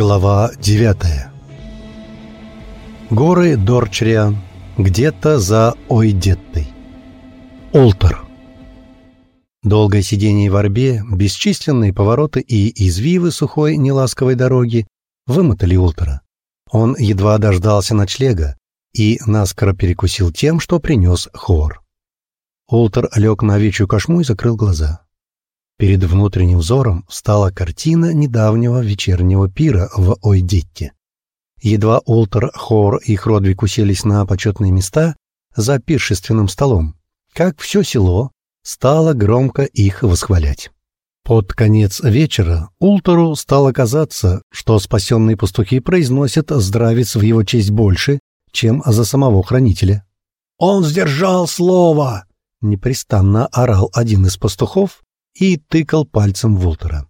Глава 9 Горы Дорчриан, где-то за Ойдеттой. Олтер. Долгое сидение в орбе, бесчисленные повороты и извивы сухой неласковой дороги вымотали Ултера. Он едва дождался ночлега и наскоро перекусил тем, что принес хор. Ултер лег на овечью кошму и закрыл глаза. Перед внутренним взором стала картина недавнего вечернего пира в Ойдетте. Едва Олтер, Хор и Хродвик уселись на почетные места за пиршественным столом, как все село стало громко их восхвалять. Под конец вечера Ултеру стало казаться, что спасенные пастухи произносят здравиц в его честь больше, чем за самого хранителя. «Он сдержал слово!» — непрестанно орал один из пастухов, и тыкал пальцем Волтера.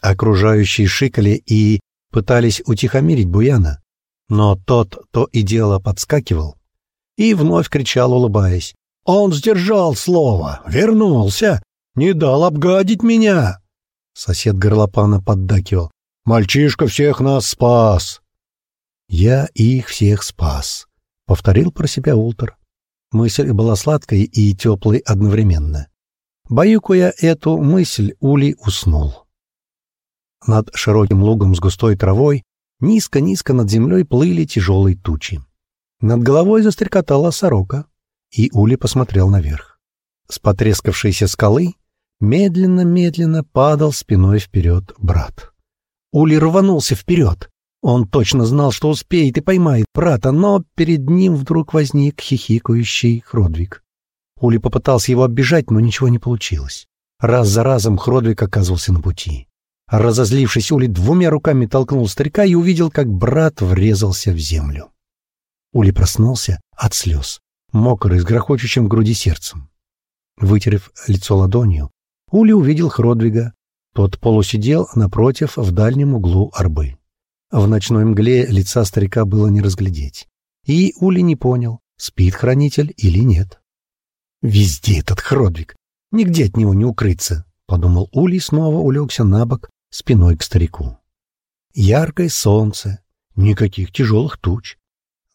Окружающие шикали и пытались утихомирить Буяна, но тот то и дело подскакивал и вновь кричал, улыбаясь. «Он сдержал слово! Вернулся! Не дал обгадить меня!» Сосед горлопана поддакивал. «Мальчишка всех нас спас!» «Я их всех спас», — повторил про себя Ултер. Мысль была сладкой и теплой одновременно. Баюкая эту мысль, Ули уснул. Над широким лугом с густой травой низко-низко над землей плыли тяжелые тучи. Над головой застрекотала сорока, и Ули посмотрел наверх. С потрескавшейся скалы медленно-медленно падал спиной вперед брат. Ули рванулся вперед. Он точно знал, что успеет и поймает брата, но перед ним вдруг возник хихикающий Хродвиг. Ули попытался его оббежать, но ничего не получилось. Раз за разом Хродвик оказывался на пути. Разозлившись, Ули двумя руками толкнул старика и увидел, как брат врезался в землю. Ули проснулся от слез, мокрый, с грохочущим в груди сердцем. Вытерев лицо ладонью, Ули увидел Хродвига. Тот полусидел напротив в дальнем углу арбы. В ночной мгле лица старика было не разглядеть. И Ули не понял, спит хранитель или нет. Везде этот Хродвиг. Нигде от него не укрыться, — подумал Ули и снова улегся на бок спиной к старику. Яркое солнце, никаких тяжелых туч.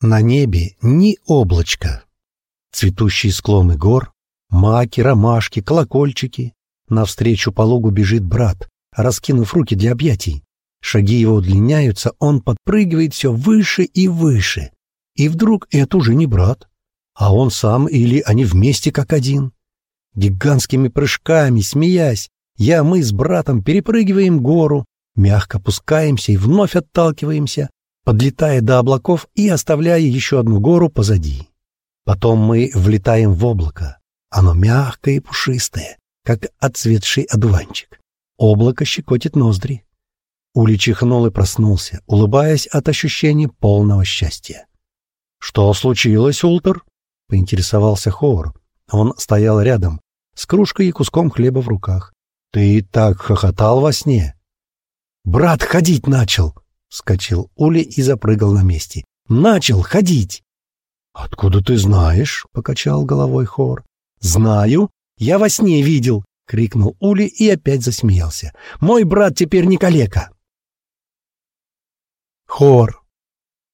На небе ни облачка. Цветущие склоны гор, маки, ромашки, колокольчики. Навстречу по лугу бежит брат, раскинув руки для объятий. Шаги его удлиняются, он подпрыгивает все выше и выше. И вдруг это уже не брат, а он сам или они вместе как один. Гигантскими прыжками, смеясь, я, мы с братом перепрыгиваем гору, мягко опускаемся и вновь отталкиваемся, подлетая до облаков и оставляя еще одну гору позади. Потом мы влетаем в облако. Оно мягкое и пушистое, как отцветший одуванчик. Облако щекотит ноздри. Ули чихнул и проснулся, улыбаясь от ощущения полного счастья. — Что случилось, Ултер? — поинтересовался Ховар. Он стоял рядом, с кружкой и куском хлеба в руках. «Ты так хохотал во сне!» «Брат ходить начал!» — вскочил Ули и запрыгал на месте. «Начал ходить!» «Откуда ты знаешь?» — покачал головой Хор. «Знаю! Я во сне видел!» — крикнул Ули и опять засмеялся. «Мой брат теперь не калека!» «Хор!»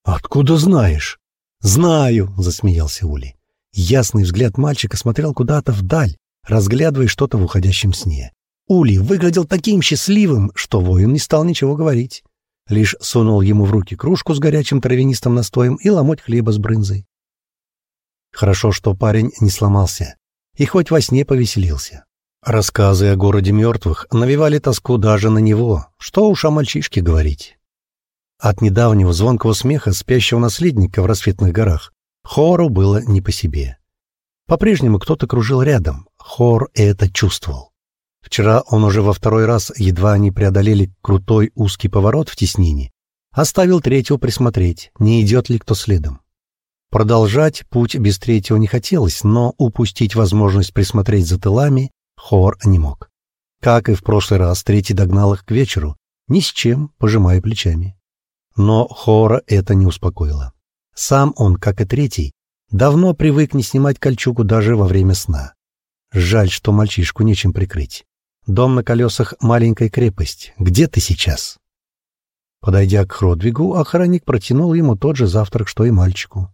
«Откуда знаешь?» «Знаю!» — засмеялся Ули. Ясный взгляд мальчика смотрел куда-то вдаль, разглядывая что-то в уходящем сне. Ули выглядел таким счастливым, что воин не стал ничего говорить. Лишь сунул ему в руки кружку с горячим травянистым настоем и ломоть хлеба с брынзой. Хорошо, что парень не сломался и хоть во сне повеселился. Рассказы о городе мертвых навевали тоску даже на него, что уж о мальчишке говорить. От недавнего звонкого смеха спящего наследника в рассветных горах Хору было не по себе. По-прежнему кто-то кружил рядом, Хор это чувствовал. Вчера он уже во второй раз, едва они преодолели крутой узкий поворот в теснине, оставил третьего присмотреть, не идет ли кто следом. Продолжать путь без третьего не хотелось, но упустить возможность присмотреть за тылами Хор не мог. Как и в прошлый раз, третий догнал их к вечеру, ни с чем, пожимая плечами. Но Хора это не успокоило. Сам он, как и третий, давно привык не снимать кольчугу даже во время сна. Жаль, что мальчишку нечем прикрыть. Дом на колесах — маленькая крепость. Где ты сейчас? Подойдя к Хродвигу, охранник протянул ему тот же завтрак, что и мальчику.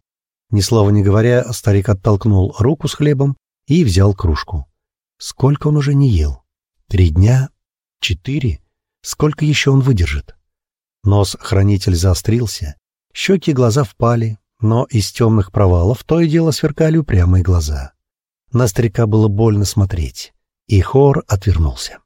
Ни слова не говоря, старик оттолкнул руку с хлебом и взял кружку. Сколько он уже не ел? Три дня? Четыре? Сколько еще он выдержит? Нос хранитель заострился, щеки и глаза впали, но из темных провалов то и дело сверкали упрямые глаза. На старика было больно смотреть, и хор отвернулся.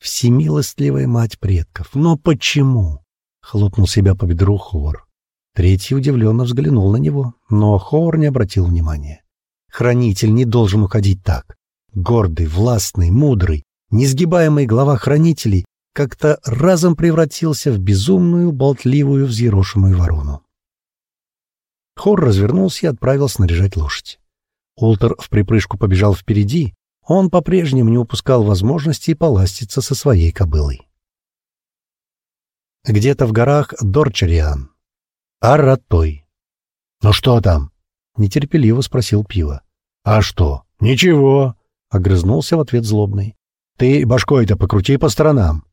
Всемилостливая мать предков, но почему? Хлопнул себя по бедру хор. Третий удивленно взглянул на него, но хор не обратил внимания. Хранитель не должен уходить так. Гордый, властный, мудрый, несгибаемый глава хранителей как-то разом превратился в безумную, болтливую, взъерошенную ворону. Хор развернулся и отправил снаряжать лошадь. Ултер в припрыжку побежал впереди, он по-прежнему не упускал возможности поластиться со своей кобылой. Где-то в горах Дорчариан. Аратой. «Ну что там?» — нетерпеливо спросил Пиво. «А что? Ничего!» — огрызнулся в ответ злобный. «Ты башкой-то покрути по сторонам.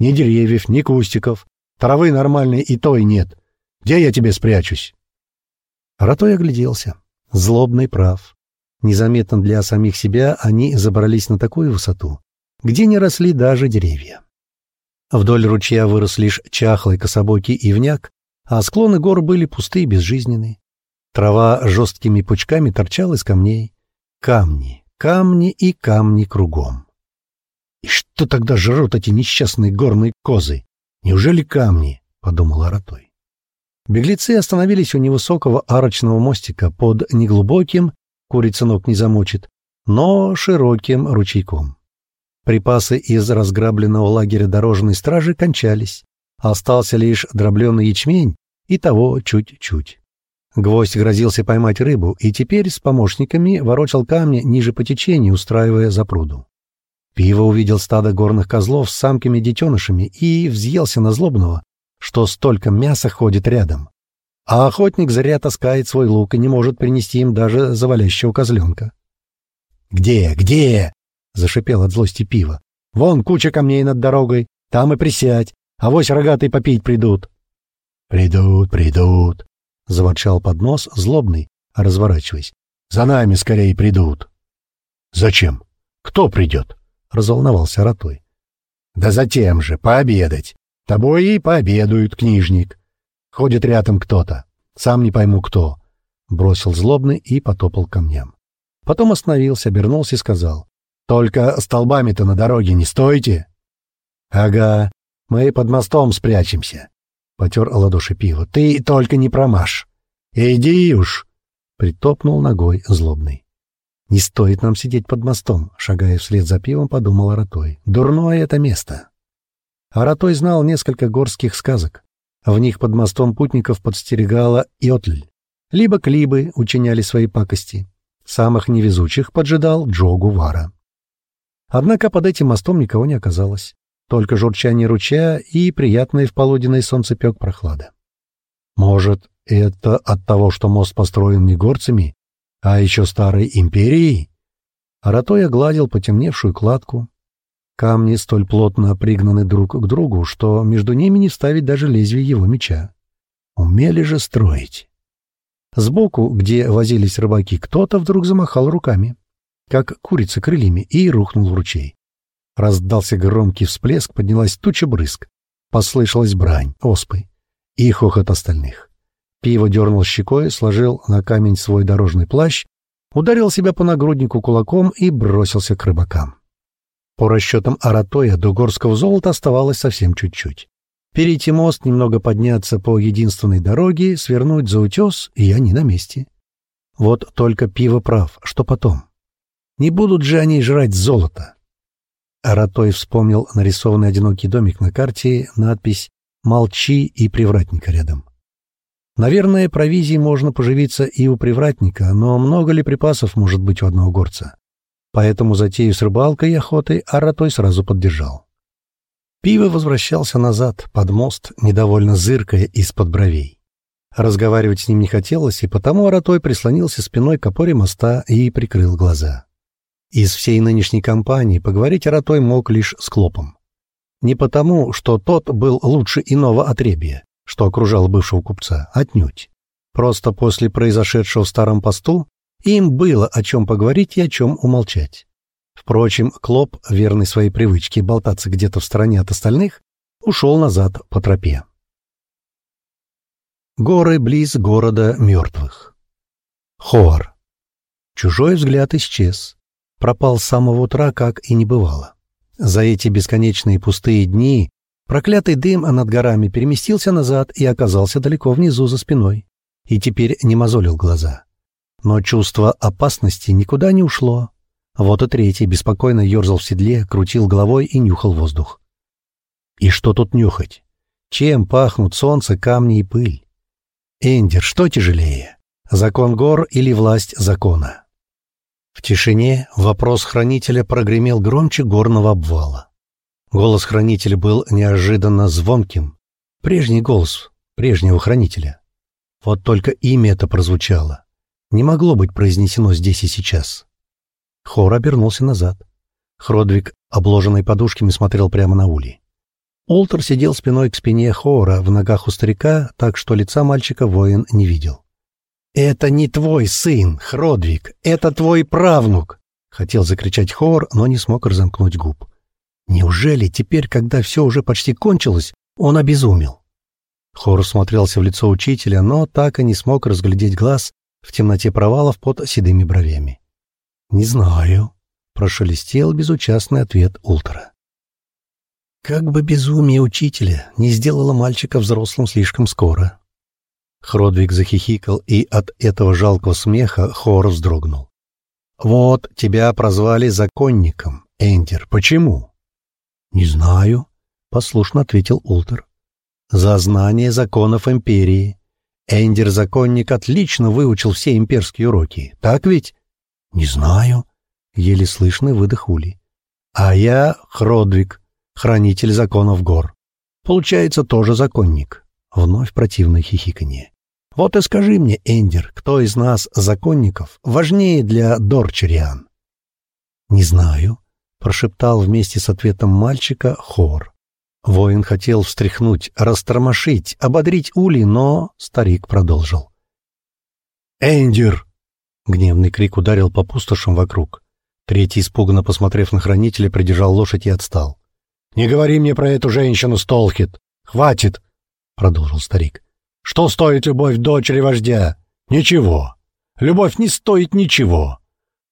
Ни деревьев, ни кустиков. Травы нормальной и той нет. Где я тебе спрячусь?» Ратой огляделся. Злобный прав. Незаметно для самих себя они забрались на такую высоту, где не росли даже деревья. Вдоль ручья вырос лишь чахлый кособокий ивняк, а склоны гор были пустые и безжизненные. Трава жесткими пучками торчала из камней. Камни, камни и камни кругом. «И что тогда жрут эти несчастные горные козы? Неужели камни?» — подумал Аратой. Беглецы остановились у невысокого арочного мостика под неглубоким, курица ног не замочит, но широким ручейком. Припасы из разграбленного лагеря дорожной стражи кончались. Остался лишь дробленый ячмень, и того чуть-чуть. Гвоздь грозился поймать рыбу, и теперь с помощниками ворочал камни ниже по течению, устраивая запруду. Пиво увидел стадо горных козлов с самками-детенышами и взъелся на злобного, что столько мяса ходит рядом. А охотник зря таскает свой лук и не может принести им даже завалящего козленка. «Где? Где?» — зашипел от злости пиво. «Вон куча камней над дорогой, там и присядь, а вось рогатые попить придут». «Придут, придут», — заворчал под нос злобный, разворачиваясь. «За нами скорее придут». «Зачем? Кто придет?» — разволновался Ротой. «Да затем же, пообедать. Тобой и пообедают, книжник. Ходит рядом кто-то. Сам не пойму кто. Бросил злобный и потопал камням. Потом остановился, обернулся и сказал. Только столбами-то на дороге не стойте. Ага, мы под мостом спрячемся. Потер ладоши пиво. Ты только не промажь. Иди уж. Притопнул ногой злобный. «Не стоит нам сидеть под мостом», — шагая вслед за пивом, подумал Аратой. «Дурное это место». Аратой знал несколько горских сказок. В них под мостом путников подстерегала Йотль. Либо клибы учиняли свои пакости. Самых невезучих поджидал Джогу Вара. Однако под этим мостом никого не оказалось. Только журчание ручья и приятная в полуденный солнцепек прохлада. Может, это от того, что мост построен не горцами, а еще старой империей? Аратой огладил потемневшую кладку, Камни столь плотно пригнаны друг к другу, что между ними не вставить даже лезвие его меча. Умели же строить. Сбоку, где возились рыбаки, кто-то вдруг замахал руками, как курица крыльями, и рухнул в ручей. Раздался громкий всплеск, поднялась туча брызг. Послышалась брань, оспы и хохот остальных. Пиво дернул щекой, сложил на камень свой дорожный плащ, ударил себя по нагруднику кулаком и бросился к рыбакам. По расчетам Аратоя до горского золота оставалось совсем чуть-чуть. Перейти мост, немного подняться по единственной дороге, свернуть за утес, и они на месте. Вот только пиво прав, что потом? Не будут же они жрать золото. Аратой вспомнил нарисованный одинокий домик на карте, надпись «Молчи» и привратника рядом. Наверное, провизией можно поживиться и у привратника, но много ли припасов может быть у одного горца? Поэтому затею с рыбалкой и охотой Аратой сразу поддержал. Пиво возвращался назад, под мост, недовольно зыркая из-под бровей. Разговаривать с ним не хотелось, и потому Аратой прислонился спиной к опоре моста и прикрыл глаза. Из всей нынешней компании поговорить Аратой мог лишь с Клопом. Не потому, что тот был лучше иного отребия, что окружал бывшего купца, отнюдь. Просто после произошедшего в старом посту им было о чем поговорить и о чем умолчать. Впрочем, Клоп, верный своей привычке болтаться где-то в стороне от остальных, ушел назад по тропе. Горы близ города мертвых. Хор. Чужой взгляд исчез. Пропал с самого утра, как и не бывало. За эти бесконечные пустые дни проклятый дым над горами переместился назад и оказался далеко внизу за спиной. И теперь не мозолил глаза. Но чувство опасности никуда не ушло. Вот и третий беспокойно ерзал в седле, крутил головой и нюхал воздух. И что тут нюхать? Чем пахнут солнце, камни и пыль? Эндер, что тяжелее? Закон гор или власть закона? В тишине вопрос хранителя прогремел громче горного обвала. Голос хранителя был неожиданно звонким. Прежний голос прежнего хранителя. Вот только имя это прозвучало. Не могло быть произнесено здесь и сейчас. Хор обернулся назад. Хродвиг, обложенный подушками, смотрел прямо на Ули. Олтер сидел спиной к спине Хора в ногах у старика, так что лица мальчика воин не видел. «Это не твой сын, Хродвиг, это твой правнук!» Хотел закричать Хор, но не смог разомкнуть губ. Неужели теперь, когда все уже почти кончилось, он обезумел? Хор смотрелся в лицо учителя, но так и не смог разглядеть глаз в темноте провалов под седыми бровями. «Не знаю», — прошелестел безучастный ответ Ултера. Как бы безумие учителя не сделало мальчика взрослым слишком скоро. Хродвиг захихикал, и от этого жалкого смеха Хор вздрогнул. «Вот тебя прозвали законником, Эндер. Почему?» «Не знаю», — послушно ответил Ултер. «За знание законов Империи. Эндер-законник отлично выучил все имперские уроки. Так ведь?» «Не знаю», — еле слышно выдох Ули. «А я Хродвиг, хранитель законов гор. Получается, тоже законник». Вновь противное хихиканье. «Вот и скажи мне, Эндер, кто из нас, законников, важнее для Дорчериан?» «Не знаю», — прошептал вместе с ответом мальчика хор. Воин хотел встряхнуть, растормошить, ободрить Ули, но старик продолжил. «Эндер!» — гневный крик ударил по пустошам вокруг. Третий, испуганно посмотрев на хранителя, придержал лошадь и отстал. «Не говори мне про эту женщину, Столхит! Хватит!» — продолжил старик. Что стоит любовь дочери вождя? Ничего. Любовь не стоит ничего.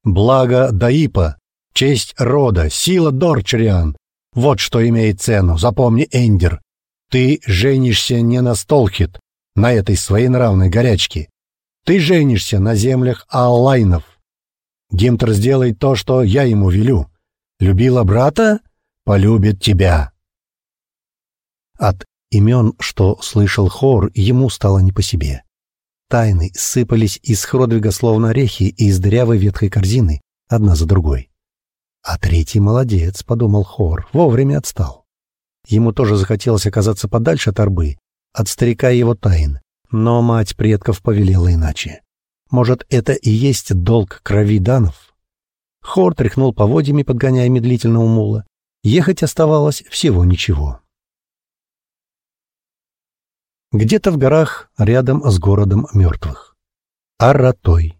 Благо Даипа, честь рода, сила Дорчериан. Вот что имеет цену, запомни, Эндер. Ты женишься не на Столхит, на этой своенравной горячке. Ты женишься на землях Аллайнов. Гимтер сделает то, что я ему велю. Любила брата? Полюбит тебя. От имен, что слышал хор, ему стало не по себе. Тайны сыпались из Хродвига словно орехи из дырявой ветхой корзины, одна за другой. А третий молодец, подумал хор, вовремя отстал. Ему тоже захотелось оказаться подальше от арбы, от старика его тайн, но мать предков повелела иначе. Может, это и есть долг крови данов? Хор тряхнул поводьями, подгоняя медлительного мула. Ехать оставалось всего ничего где-то в горах рядом с городом мертвых. Аратой.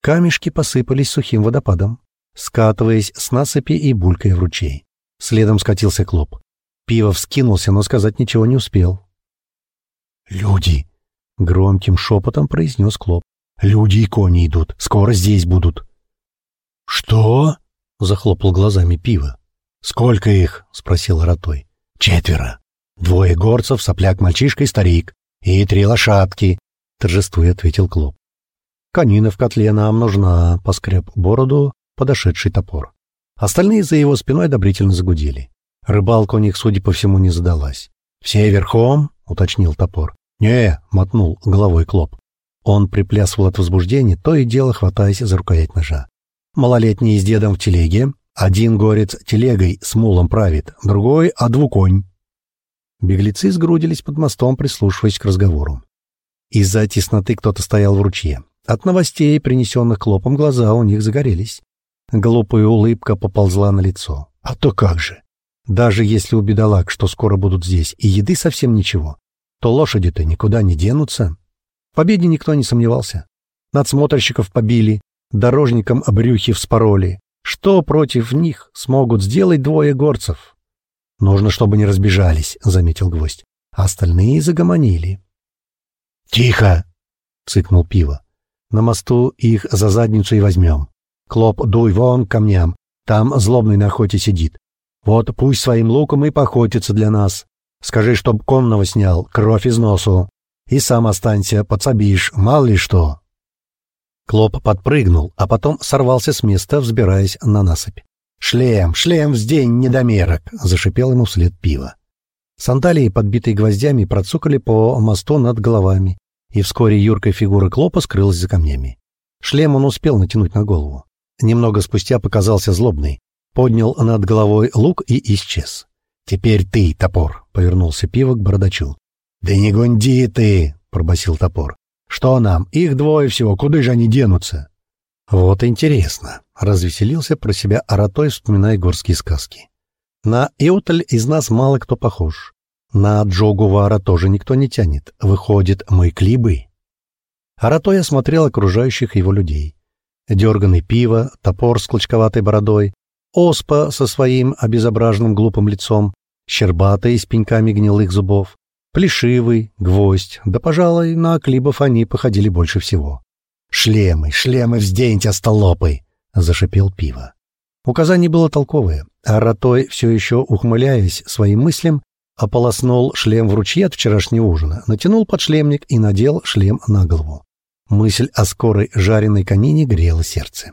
Камешки посыпались сухим водопадом, скатываясь с насыпи и булькая в ручей. Следом скатился клоп. Пиво вскинулся, но сказать ничего не успел. «Люди!» — громким шепотом произнес клоп. «Люди и кони идут. Скоро здесь будут». «Что?» — захлопал глазами пиво. «Сколько их?» — спросил Аратой. «Четверо». Двое горцев, сопляк-мальчишка и старик. И три лошадки, — торжествуя ответил Клоп. Конина в котле нам нужна, — поскреб бороду подошедший топор. Остальные за его спиной одобрительно загудели. Рыбалка у них, судя по всему, не задалась. «Все верхом?» — уточнил топор. «Не», — мотнул головой Клоп. Он приплясывал от возбуждения, то и дело хватаясь за рукоять ножа. Малолетний с дедом в телеге, один горец телегой с мулом правит, другой — а двуконь. Беглецы сгрудились под мостом, прислушиваясь к разговору. Из-за тесноты кто-то стоял в ручье. От новостей, принесенных клопом, глаза у них загорелись. Глупая улыбка поползла на лицо. А то как же! Даже если у бедолаг, что скоро будут здесь, и еды совсем ничего, то лошади-то никуда не денутся. В победе никто не сомневался. Надсмотрщиков побили, дорожникам брюхи вспороли. Что против них смогут сделать двое горцев? Нужно, чтобы не разбежались, — заметил гвоздь. Остальные загомонили. «Тихо!» — цыкнул пиво. «На мосту их за задницу и возьмем. Клоп, дуй вон камням. Там злобный на охоте сидит. Вот пусть своим луком и поохотится для нас. Скажи, чтоб конного снял, кровь из носу. И сам останься, подсобишь, мало ли что». Клоп подпрыгнул, а потом сорвался с места, взбираясь на насыпь. «Шлем, шлем вздень, недомерок!» — зашипел ему вслед пиво. Сандалии, подбитые гвоздями, процукали по мосту над головами, и вскоре юркая фигура Клопа скрылась за камнями. Шлем он успел натянуть на голову. Немного спустя показался злобный, поднял над головой лук и исчез. «Теперь ты, топор!» — повернулся пиво к бородачу. «Да не гунди ты!» — пробасил топор. Что нам? Их двое всего, куда же они денутся? Вот интересно, развеселился про себя Аратой, вспоминая горские сказки. На Иуталь из нас мало кто похож. На Джогувара тоже никто не тянет. Выходит, мы клибы. Аратой осмотрел окружающих его людей. Дерганный пиво, топор с клочковатой бородой, оспа со своим обезображенным глупым лицом, щербатый с пеньками гнилых зубов, Плешивый, гвоздь, да, пожалуй, на клибов они походили больше всего. «Шлемы, шлемы взденьте, остолопы!» — зашипел пиво. Указание было толковое, а Ротой, все еще ухмыляясь своим мыслям, ополоснул шлем в ручье от вчерашнего ужина, натянул подшлемник и надел шлем на голову. Мысль о скорой жареной конине грела сердце.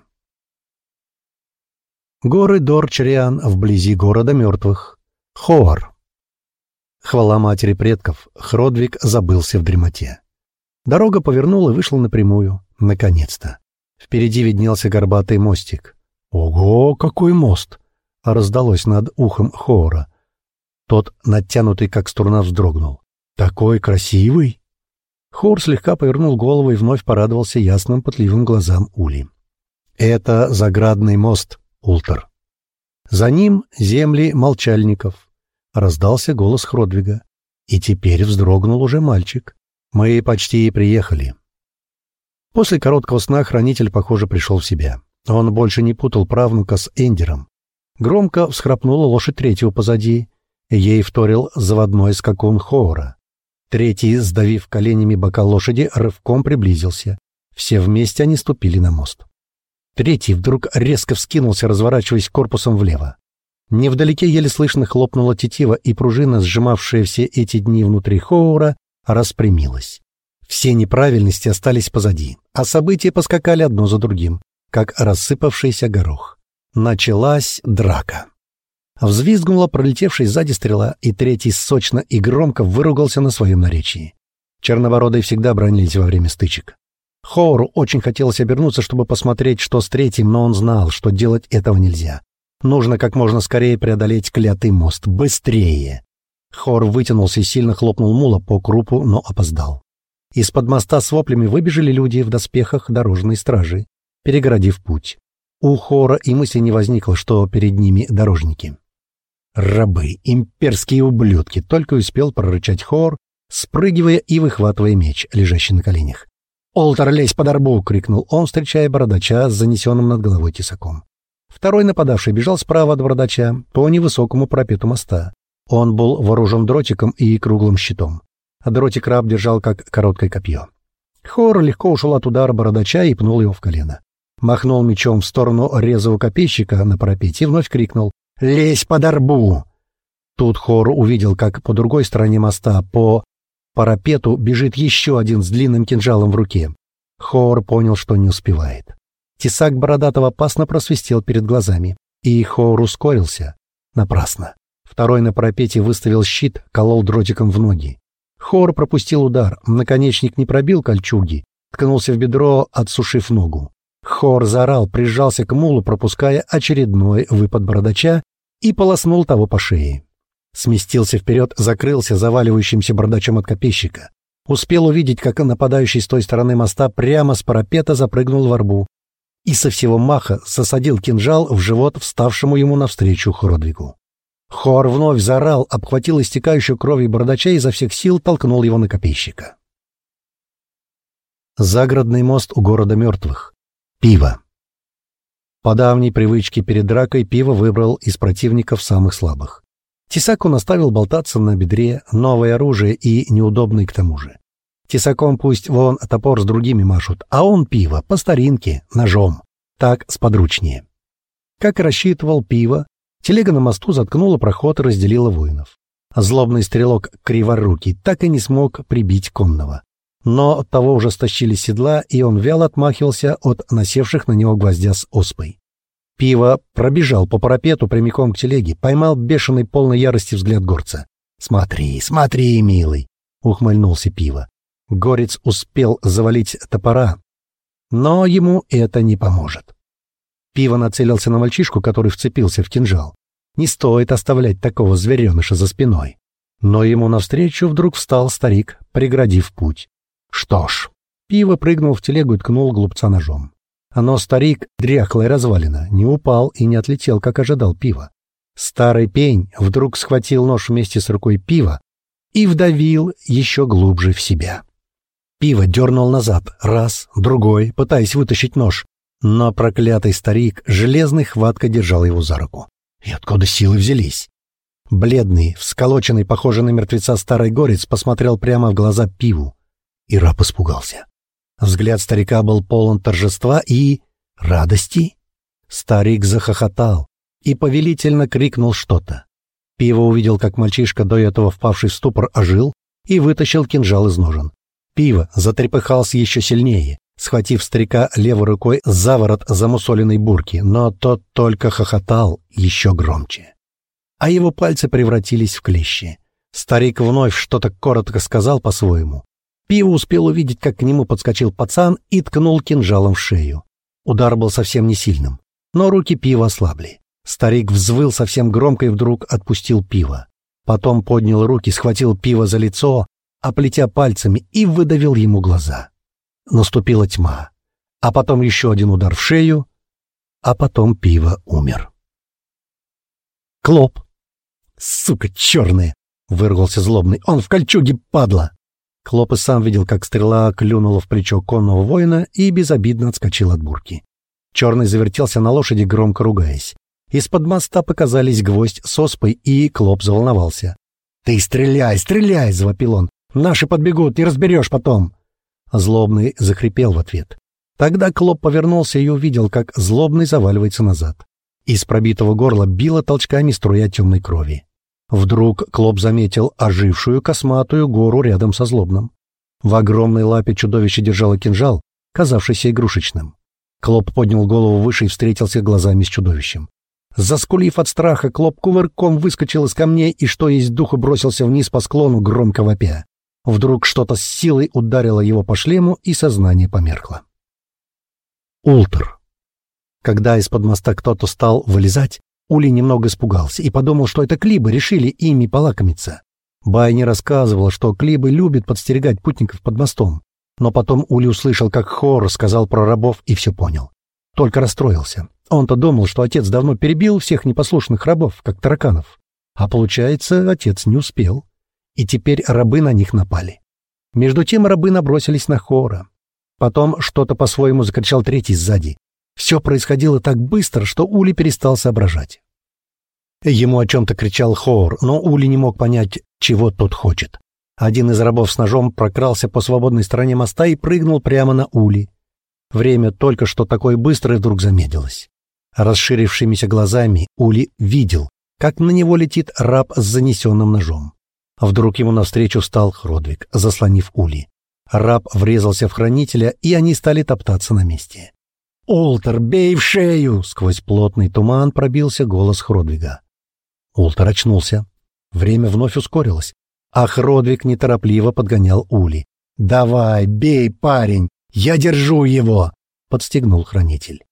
Горы Дорчариан вблизи города мертвых. Хоар. Хвала матери предков, Хродвиг забылся в дремоте. Дорога повернула и вышла напрямую. Наконец-то. Впереди виднелся горбатый мостик. «Ого, какой мост!» — раздалось над ухом Хоора. Тот, натянутый как струна, вздрогнул. «Такой красивый!» Хор слегка повернул голову и вновь порадовался ясным пытливым глазам Ули. «Это заградный мост, Ултер. За ним земли молчальников, Раздался голос Хродвига. И теперь вздрогнул уже мальчик. Мы почти приехали. После короткого сна хранитель, похоже, пришел в себя. Он больше не путал правнука с Эндером. Громко всхрапнула лошадь третьего позади. Ей вторил заводной скакун Хоора. Третий, сдавив коленями бока лошади, рывком приблизился. Все вместе они ступили на мост. Третий вдруг резко вскинулся, разворачиваясь корпусом влево. Невдалеке еле слышно хлопнула тетива, и пружина, сжимавшая все эти дни внутри Хоура, распрямилась. Все неправильности остались позади, а события поскакали одно за другим, как рассыпавшийся горох. Началась драка. Взвизгнула пролетевшая сзади стрела, и третий сочно и громко выругался на своем наречии. Чернобородые всегда бронились во время стычек. Хоуру очень хотелось обернуться, чтобы посмотреть, что с третьим, но он знал, что делать этого нельзя. Нужно как можно скорее преодолеть клятый мост. Быстрее! Хор вытянулся и сильно хлопнул мула по крупу, но опоздал. Из-под моста с воплями выбежали люди в доспехах дорожной стражи, перегородив путь. У Хора и мысли не возникло, что перед ними дорожники. «Рабы, имперские ублюдки!» — только успел прорычать Хор, спрыгивая и выхватывая меч, лежащий на коленях. «Олтер, лезь под арбу!» — крикнул он, встречая бородача с занесенным над головой тесаком. Второй нападавший бежал справа от бородача по невысокому пропету моста. Он был вооружен дротиком и круглым щитом. Дротик раб держал как короткое копье. Хор легко ушел от удара бородача и пнул его в колено. Махнул мечом в сторону резвого копейщика на парапете и вновь крикнул «Лезь под арбу!». Тут Хор увидел, как по другой стороне моста по парапету бежит еще один с длинным кинжалом в руке. Хор понял, что не успевает. Тесак Бородатого опасно просвистел перед глазами, и Хоур ускорился. Напрасно. Второй на парапете выставил щит, колол дротиком в ноги. Хор пропустил удар, наконечник не пробил кольчуги, ткнулся в бедро, отсушив ногу. Хор заорал, прижался к мулу, пропуская очередной выпад бородача и полоснул того по шее. Сместился вперед, закрылся заваливающимся бардачом от копейщика. Успел увидеть, как нападающий с той стороны моста прямо с парапета запрыгнул в арбу и со всего маха засадил кинжал в живот вставшему ему навстречу Хродвигу. Хор вновь заорал, обхватил истекающую кровью бородача и изо всех сил толкнул его на копейщика. Загородный мост у города мертвых. Пиво. По давней привычке перед дракой пиво выбрал из противников самых слабых. Тесак он оставил болтаться на бедре, новое оружие и неудобный к тому же. Тесаком пусть вон топор с другими машут, а он пиво, по старинке, ножом. Так сподручнее. Как и рассчитывал пиво, телега на мосту заткнула проход и разделила воинов. Злобный стрелок Криворукий так и не смог прибить конного. Но того уже стащили седла, и он вяло отмахивался от насевших на него гвоздя с оспой. Пиво пробежал по парапету прямиком к телеге, поймал бешеный полной ярости взгляд горца. «Смотри, смотри, милый!» — ухмыльнулся Пиво. Горец успел завалить топора, но ему это не поможет. Пиво нацелился на мальчишку, который вцепился в кинжал. Не стоит оставлять такого звереныша за спиной. Но ему навстречу вдруг встал старик, преградив путь. Что ж, пиво прыгнул в телегу и ткнул глупца ножом. Но старик, дряхлая развалина, не упал и не отлетел, как ожидал пива. Старый пень вдруг схватил нож вместе с рукой пива и вдавил еще глубже в себя. Пиво дернул назад, раз, другой, пытаясь вытащить нож, но проклятый старик железной хваткой держал его за руку. И откуда силы взялись? Бледный, всколоченный, похожий на мертвеца старый горец посмотрел прямо в глаза пиву, и раб испугался. Взгляд старика был полон торжества и... радости. Старик захохотал и повелительно крикнул что-то. Пиво увидел, как мальчишка, до этого впавший в ступор, ожил и вытащил кинжал из ножен. Пиво затрепыхался еще сильнее, схватив старика левой рукой за ворот замусоленной бурки, но тот только хохотал еще громче. А его пальцы превратились в клещи. Старик вновь что-то коротко сказал по-своему, Пиво успел увидеть, как к нему подскочил пацан и ткнул кинжалом в шею. Удар был совсем не сильным, но руки пива ослабли. Старик взвыл совсем громко и вдруг отпустил пиво. Потом поднял руки, схватил пиво за лицо, оплетя пальцами, и выдавил ему глаза. Наступила тьма. А потом еще один удар в шею, а потом пиво умер. Клоп. «Сука черная!» — вырвался злобный. «Он в кольчуге, падла!» Клоп и сам видел, как стрела клюнула в плечо конного воина и безобидно отскочил от бурки. Черный завертелся на лошади, громко ругаясь. Из-под моста показались гвоздь с оспой, и Клоп заволновался. «Ты стреляй, стреляй!» — завопил он. «Наши подбегут, не разберешь потом!» Злобный захрипел в ответ. Тогда Клоп повернулся и увидел, как Злобный заваливается назад. Из пробитого горла била толчками струя темной крови. Вдруг Клоп заметил ожившую косматую гору рядом со злобным. В огромной лапе чудовище держало кинжал, казавшийся игрушечным. Клоп поднял голову выше и встретился глазами с чудовищем. Заскулив от страха, Клоп кувырком выскочил из камней и, что есть духу, бросился вниз по склону, громко вопя. Вдруг что-то с силой ударило его по шлему, и сознание померкло. Ултер. Когда из-под моста кто-то стал вылезать, Ули немного испугался и подумал, что это клибы решили ими полакомиться. Бай не рассказывал, что клибы любят подстерегать путников под мостом. Но потом Ули услышал, как Хор сказал про рабов и все понял. Только расстроился. Он-то думал, что отец давно перебил всех непослушных рабов, как тараканов. А получается, отец не успел. И теперь рабы на них напали. Между тем рабы набросились на Хора. Потом что-то по-своему закричал третий сзади. Все происходило так быстро, что Ули перестал соображать. Ему о чем-то кричал Хоор, но Ули не мог понять, чего тот хочет. Один из рабов с ножом прокрался по свободной стороне моста и прыгнул прямо на Ули. Время только что такое быстрое вдруг замедлилось. Расширившимися глазами Ули видел, как на него летит раб с занесенным ножом. Вдруг ему навстречу встал Хродвиг, заслонив Ули. Раб врезался в хранителя, и они стали топтаться на месте. «Олтер, бей в шею!» — сквозь плотный туман пробился голос Хродвига. Олтер очнулся. Время вновь ускорилось, а Хродвиг неторопливо подгонял Ули. «Давай, бей, парень! Я держу его!» — подстегнул хранитель.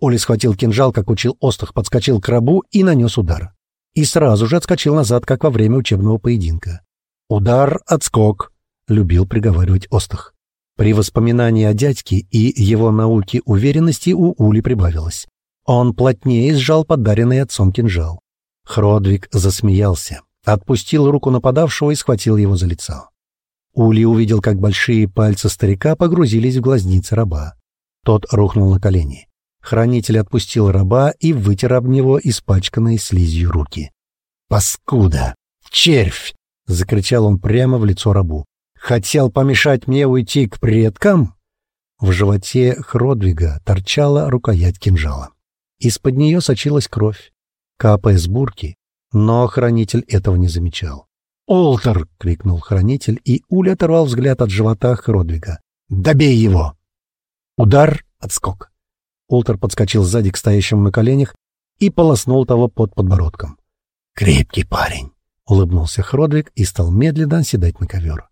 Ули схватил кинжал, как учил Остах, подскочил к рабу и нанес удар. И сразу же отскочил назад, как во время учебного поединка. «Удар, отскок!» — любил приговаривать Остах. При воспоминании о дядьке и его науке уверенности у Ули прибавилось. Он плотнее сжал подаренный отцом кинжал. Хродвиг засмеялся, отпустил руку нападавшего и схватил его за лицо. Ули увидел, как большие пальцы старика погрузились в глазницы раба. Тот рухнул на колени. Хранитель отпустил раба и вытер об него испачканные слизью руки. «Паскуда! Червь!» — закричал он прямо в лицо рабу. «Хотел помешать мне уйти к предкам?» В животе Хродвига торчала рукоять кинжала. Из-под нее сочилась кровь, капая с бурки, но хранитель этого не замечал. «Олтер!» — крикнул хранитель, и Уля оторвал взгляд от живота Хродвига. «Добей его!» Удар, отскок. Олтер подскочил сзади к стоящему на коленях и полоснул того под подбородком. «Крепкий парень!» — улыбнулся Хродвиг и стал медленно оседать на ковер.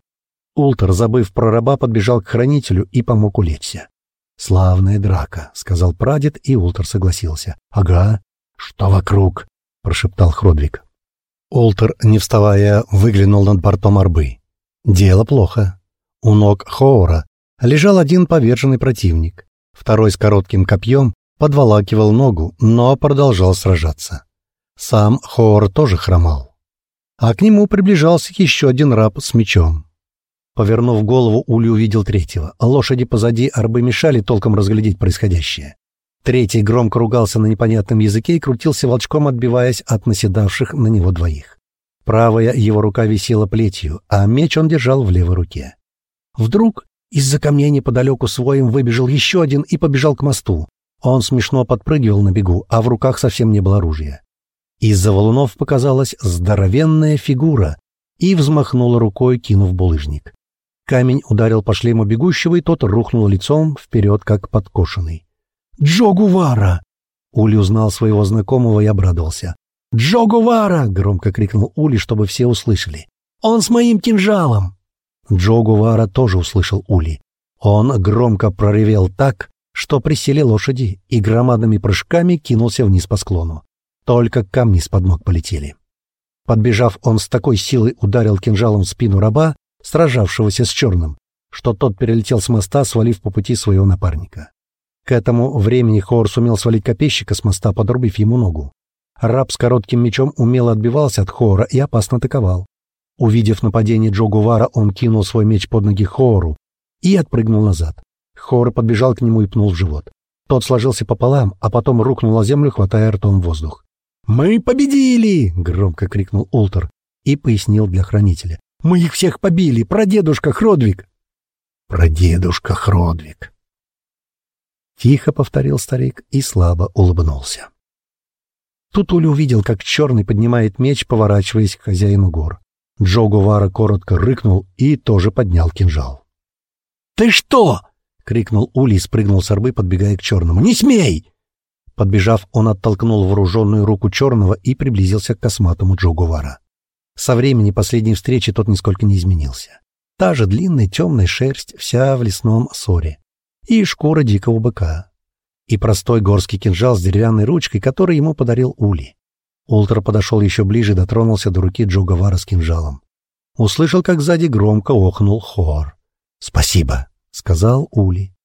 Ултер, забыв про раба, подбежал к хранителю и помог улечься. «Славная драка», — сказал прадед, и Ултер согласился. «Ага. Что вокруг?» — прошептал Хродвиг. Ултер, не вставая, выглянул над бортом арбы. «Дело плохо. У ног Хоура лежал один поверженный противник. Второй с коротким копьем подволакивал ногу, но продолжал сражаться. Сам Хоур тоже хромал. А к нему приближался еще один раб с мечом. Повернув голову, Ули увидел третьего. Лошади позади арбы мешали толком разглядеть происходящее. Третий громко ругался на непонятном языке и крутился волчком, отбиваясь от наседавших на него двоих. Правая его рука висела плетью, а меч он держал в левой руке. Вдруг из-за камней неподалеку своим выбежал еще один и побежал к мосту. Он смешно подпрыгивал на бегу, а в руках совсем не было оружия. Из-за валунов показалась здоровенная фигура и взмахнула рукой, кинув булыжник. Камень ударил по шлему бегущего, и тот рухнул лицом вперед, как подкошенный. «Джо Гувара!» Ули узнал своего знакомого и обрадовался. «Джо Гувара!» — громко крикнул Ули, чтобы все услышали. «Он с моим кинжалом!» Джо Гувара тоже услышал Ули. Он громко проревел так, что присели лошади и громадными прыжками кинулся вниз по склону. Только камни с под ног полетели. Подбежав, он с такой силой ударил кинжалом в спину раба, сражавшегося с черным, что тот перелетел с моста, свалив по пути своего напарника. К этому времени Хор сумел свалить копейщика с моста, подрубив ему ногу. Раб с коротким мечом умело отбивался от Хора и опасно атаковал. Увидев нападение Джо Гувара, он кинул свой меч под ноги Хору и отпрыгнул назад. Хор подбежал к нему и пнул в живот. Тот сложился пополам, а потом рухнул на землю, хватая ртом воздух. «Мы победили!» — громко крикнул Ултер и пояснил для хранителя. Мы их всех побили, прадедушка Хродвиг. Прадедушка Хродвиг. Тихо повторил старик и слабо улыбнулся. Тут Ули увидел, как черный поднимает меч, поворачиваясь к хозяину гор. Джо Гувара коротко рыкнул и тоже поднял кинжал. «Ты что?» — крикнул Ули и спрыгнул с арбы, подбегая к черному. «Не смей!» Подбежав, он оттолкнул вооруженную руку черного и приблизился к косматому Джо Гувара. Со времени последней встречи тот нисколько не изменился. Та же длинная темная шерсть, вся в лесном ссоре. И шкура дикого быка. И простой горский кинжал с деревянной ручкой, который ему подарил Ули. Ултра подошел еще ближе дотронулся до руки Джогавара с кинжалом. Услышал, как сзади громко охнул хор. «Спасибо», — сказал Ули.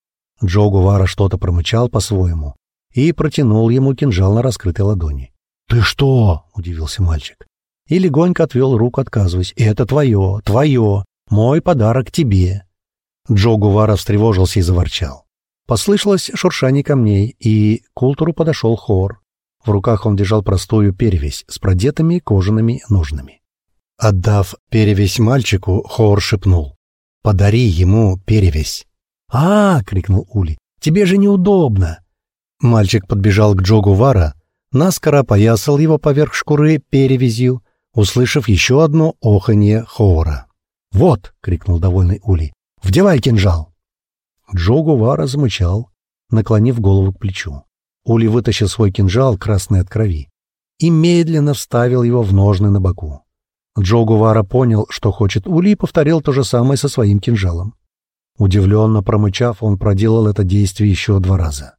Джо что-то промычал по-своему и протянул ему кинжал на раскрытой ладони. «Ты что?» — удивился мальчик и легонько отвел руку, отказываясь. «Это твое, твое, мой подарок тебе». Джо Гувара встревожился и заворчал. Послышалось шуршание камней, и к Ултуру подошел хор. В руках он держал простую перевесь с продетыми кожаными ножнами. Отдав перевесь мальчику, хор шепнул. «Подари ему перевесь». «А!» — крикнул Ули. «Тебе же неудобно!» Мальчик подбежал к Джо Гувара, наскоро поясал его поверх шкуры перевязью, услышав еще одно оханье Хоора. «Вот!» — крикнул довольный Ули. «Вдевай кинжал!» Джо Гувара замычал, наклонив голову к плечу. Ули вытащил свой кинжал, красный от крови, и медленно вставил его в ножны на боку. Джо Гувара понял, что хочет Ули, и повторил то же самое со своим кинжалом. Удивленно промычав, он проделал это действие еще два раза.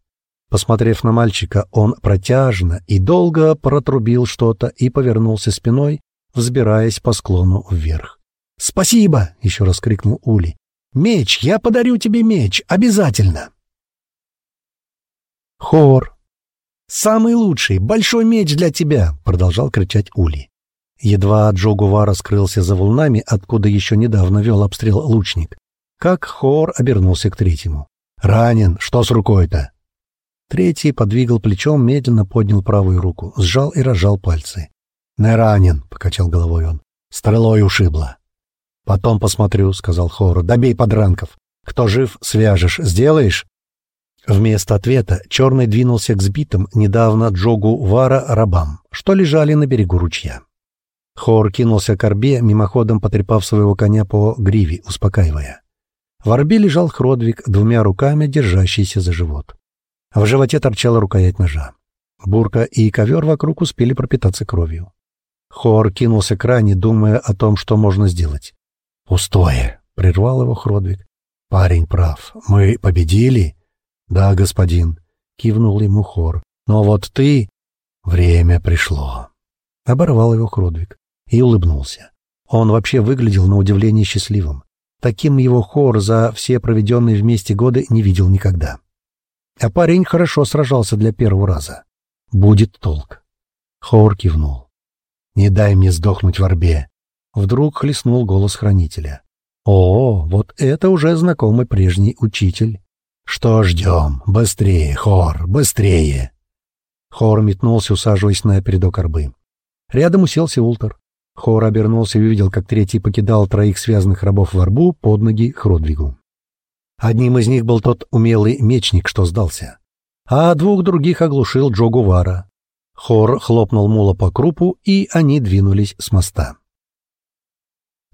Посмотрев на мальчика, он протяжно и долго протрубил что-то и повернулся спиной взбираясь по склону вверх. «Спасибо!» — еще раз крикнул Ули. «Меч! Я подарю тебе меч! Обязательно!» Хор. Самый лучший, большой меч для тебя!» — продолжал кричать Ули. Едва Джогува скрылся за волнами, откуда еще недавно вел обстрел лучник, как Хор обернулся к третьему. «Ранен! Что с рукой-то?» Третий подвигал плечом, медленно поднял правую руку, сжал и разжал пальцы. «Не ранен!» — покачал головой он. «Стрелой ушибло!» «Потом посмотрю», — сказал Хор. «Добей подранков! Кто жив, свяжешь. Сделаешь?» Вместо ответа Черный двинулся к сбитым недавно Джогу Вара рабам, что лежали на берегу ручья. Хор кинулся к орбе, мимоходом потрепав своего коня по гриве, успокаивая. В орбе лежал Хродвиг, двумя руками держащийся за живот. В животе торчала рукоять ножа. Бурка и ковер вокруг успели пропитаться кровью. Хор кинулся к ране, думая о том, что можно сделать. «Пустое!» — прервал его Хродвиг. «Парень прав. Мы победили?» «Да, господин», — кивнул ему хор. «Но вот ты...» «Время пришло». Оборвал его Хродвиг и улыбнулся. Он вообще выглядел на удивление счастливым. Таким его хор за все проведенные вместе годы не видел никогда. А парень хорошо сражался для первого раза. Будет толк. Хор кивнул. «Не дай мне сдохнуть в орбе!» Вдруг хлестнул голос хранителя. «О, вот это уже знакомый прежний учитель. «Что ждем? Быстрее, Хор, быстрее!» Хор метнулся, усаживаясь на передок орбы. Рядом уселся Ултер. Хор обернулся и увидел, как третий покидал троих связанных рабов в орбу под ноги Хродвигу. Одним из них был тот умелый мечник, что сдался. А двух других оглушил Джо Гувара. Хор хлопнул мула по крупу, и они двинулись с моста.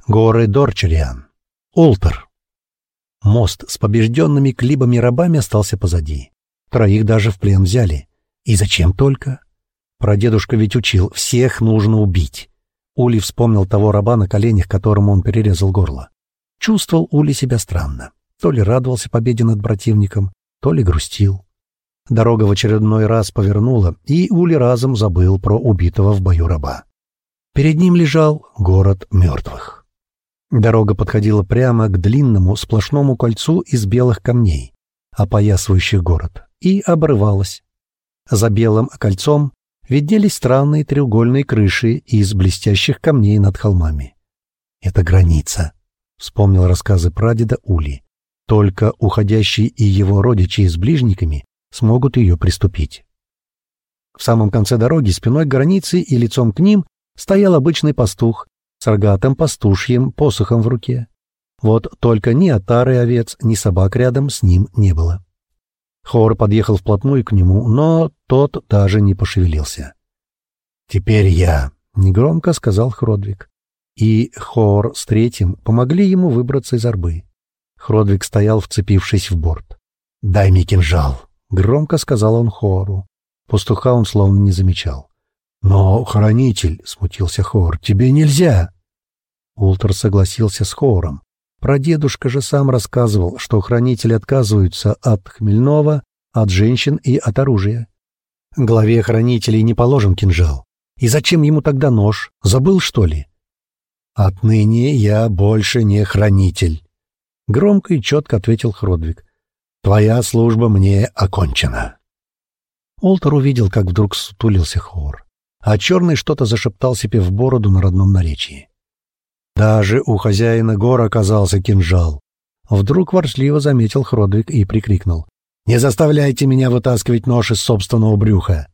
Горы Дорчериан. Ултер. Мост с побежденными клибами-рабами остался позади. Троих даже в плен взяли. И зачем только? Прадедушка ведь учил, всех нужно убить. Ули вспомнил того раба на коленях, которому он перерезал горло. Чувствовал Ули себя странно. То ли радовался победе над противником, то ли грустил. Дорога в очередной раз повернула, и Ули разом забыл про убитого в бою раба. Перед ним лежал город мертвых. Дорога подходила прямо к длинному сплошному кольцу из белых камней, опоясывающих город, и обрывалась. За белым кольцом виднелись странные треугольные крыши из блестящих камней над холмами. «Это граница», — вспомнил рассказы прадеда Ули. «Только уходящие и его родичи с ближниками смогут ее приступить». В самом конце дороги, спиной к границе и лицом к ним, стоял обычный пастух с рогатым пастушьим посохом в руке. Вот только ни отары овец, ни собак рядом с ним не было. Хор подъехал вплотную к нему, но тот даже не пошевелился. «Теперь я», — негромко сказал Хродвиг. И Хор с третьим помогли ему выбраться из арбы. Хродвиг стоял, вцепившись в борт. «Дай мне кинжал», — громко сказал он Хору. Пастуха он словно не замечал. «Но, хранитель», — смутился Хор, — «тебе нельзя». Ултер согласился с Хоуром. Прадедушка же сам рассказывал, что хранители отказываются от хмельного, от женщин и от оружия. Главе хранителей не положен кинжал. И зачем ему тогда нож? Забыл, что ли? «Отныне я больше не хранитель», — громко и четко ответил Хродвиг. «Твоя служба мне окончена». Олтер увидел, как вдруг сутулился Хор, а черный что-то зашептал себе в бороду на родном наречии. Даже у хозяина гор оказался кинжал. Вдруг ворчливо заметил Хродвиг и прикрикнул. «Не заставляйте меня вытаскивать нож из собственного брюха!»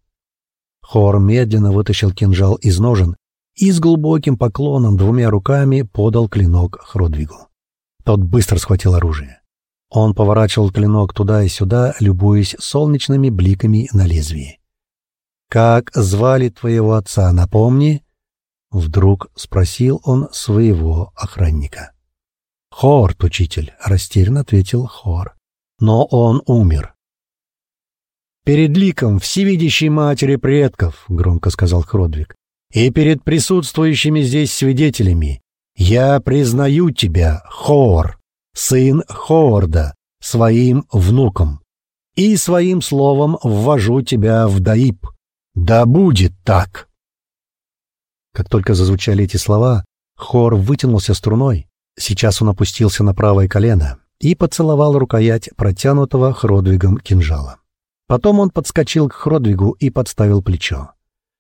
Хор медленно вытащил кинжал из ножен и с глубоким поклоном двумя руками подал клинок Хродвигу. Тот быстро схватил оружие. Он поворачивал клинок туда и сюда, любуясь солнечными бликами на лезвии. «Как звали твоего отца, напомни?» Вдруг спросил он своего охранника. «Хорт, учитель», — растерянно ответил Хор. «Но он умер». «Перед ликом всевидящей матери предков», — громко сказал Хродвиг, «и перед присутствующими здесь свидетелями, я признаю тебя, Хор, сын Хорда, своим внуком, и своим словом ввожу тебя в Даиб. Да будет так!» Как только зазвучали эти слова, хор вытянулся струной. Сейчас он опустился на правое колено и поцеловал рукоять протянутого Хродвигом кинжала. Потом он подскочил к Хродвигу и подставил плечо.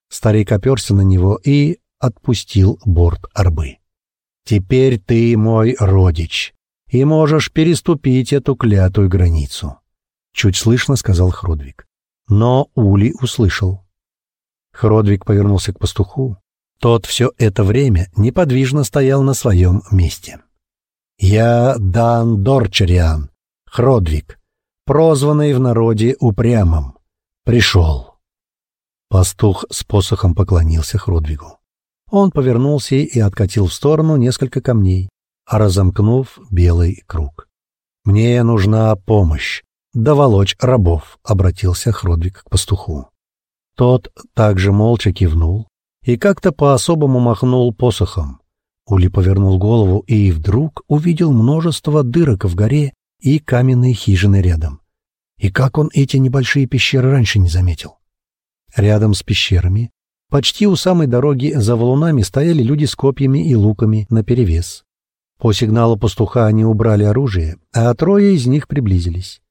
Старик оперся на него и отпустил борт арбы. «Теперь ты мой родич, и можешь переступить эту клятую границу», — чуть слышно сказал Хродвиг. Но Ули услышал. Хродвиг повернулся к пастуху. Тот все это время неподвижно стоял на своем месте. «Я Дан Дорчариан, Хродвиг, прозванный в народе упрямым. Пришел». Пастух с посохом поклонился Хродвигу. Он повернулся и откатил в сторону несколько камней, разомкнув белый круг. «Мне нужна помощь. Доволочь рабов», — обратился Хродвиг к пастуху. Тот также молча кивнул и как-то по-особому махнул посохом. Ули повернул голову и вдруг увидел множество дырок в горе и каменные хижины рядом. И как он эти небольшие пещеры раньше не заметил? Рядом с пещерами, почти у самой дороги за валунами, стояли люди с копьями и луками наперевес. По сигналу пастуха они убрали оружие, а трое из них приблизились.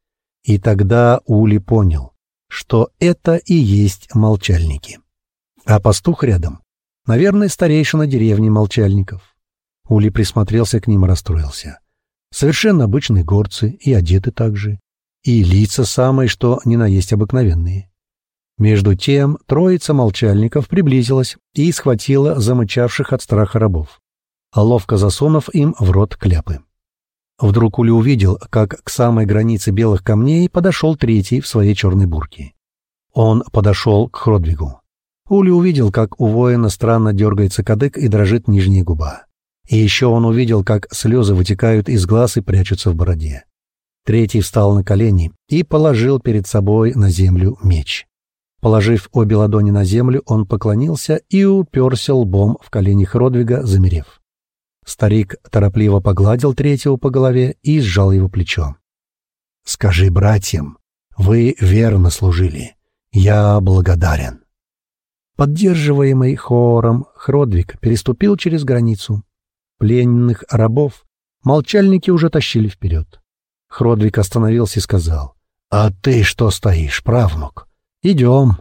И тогда Ули понял, что это и есть молчальники. А пастух рядом. Наверное, старейшина деревни молчальников. Ули присмотрелся к ним и расстроился. Совершенно обычные горцы, и одеты так же. И лица самые, что ни на есть обыкновенные. Между тем троица молчальников приблизилась и схватила замычавших от страха рабов, ловко засунув им в рот кляпы. Вдруг Ули увидел, как к самой границе белых камней подошел третий в своей черной бурке. Он подошел к Хродвигу. Ули увидел, как у воина странно дергается кадык и дрожит нижняя губа. И еще он увидел, как слезы вытекают из глаз и прячутся в бороде. Третий встал на колени и положил перед собой на землю меч. Положив обе ладони на землю, он поклонился и уперся лбом в колени Хродвига, замерев. Старик торопливо погладил третьего по голове и сжал его плечо. «Скажи братьям, вы верно служили. Я благодарен». Поддерживаемый хором, Хродвиг переступил через границу. Пленных рабов молчальники уже тащили вперед. Хродвиг остановился и сказал, «А ты что стоишь, правнук? Идем,